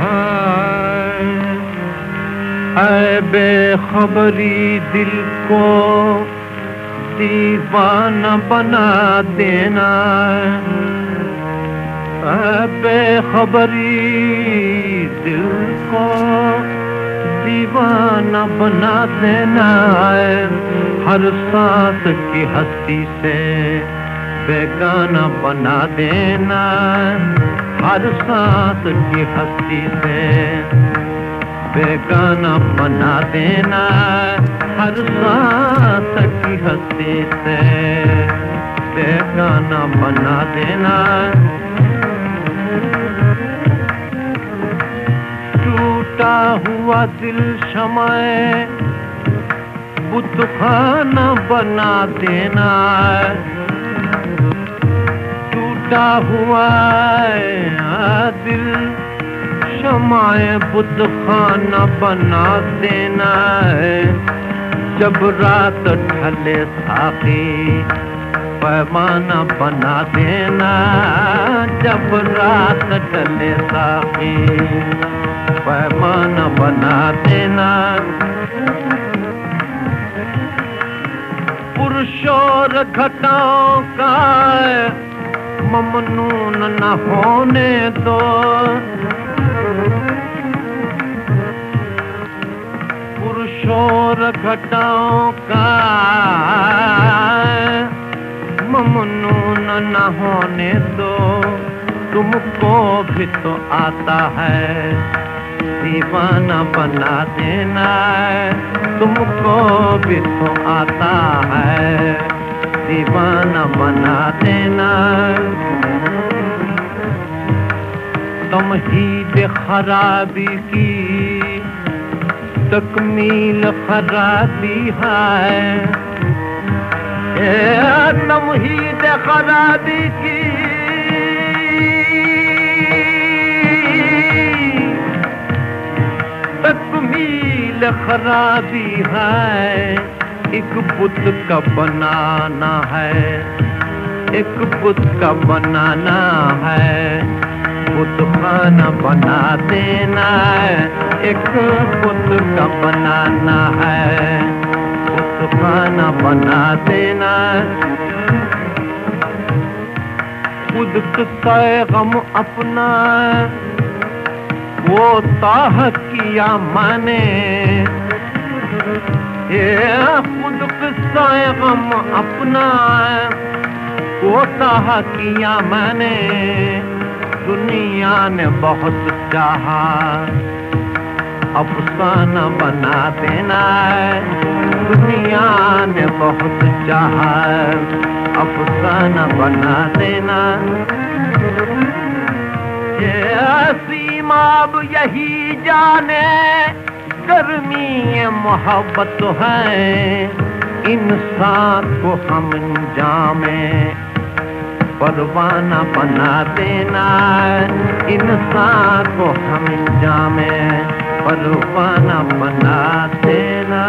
है। बेखबरी दिल को दीवाना बना देना बेखबरी दिल को दीवाना बना देना हर सांस की हस्ती से बेगाना बना देना, हर सांस की हस्ती से। बेगाना बना देना, हर सांस की हस्ती से। बेगाना बना देना। टूटा हुआ दिल शमाए बुतखाना बना देना। टूटा हुआ दिल शमाए बुद्ध खाना बना देना है। जब रात ढले साथी पैमाना बना देना। जब रात ढले साथी पैमाना बना देना। पुरुषोर घटाओं का ममनून न होने दो। पुरुषोर घटाओं का ममनून न होने दो। तुमको भी तो आता है, दीवाना बना देना तुमको भी तो आता है, दीवाना बना देना तुम ही खराबी की। तकमील खराबी है। तुम ही खराबी की। तकमील खराबी है। एक बुत का बनाना है। एक बुत का बनाना है। बुत खाना बना देना एक बुत का बनाना है। बुत खाना बना देना खुद का गम अपना वो ताह किया मैंने। ये खुद किस्सा गम अपना वो ताह किया मैंने। दुनिया ने बहुत चाहा। अफसाना बना देना दुनिया ने बहुत चाहा। अफसाना बना देना। ये सीमा अब यही जाने, गर्मी मोहब्बत है। इंसान को हम जामे। परवाना बना देना इंसान को हम जामे परवाना बना देना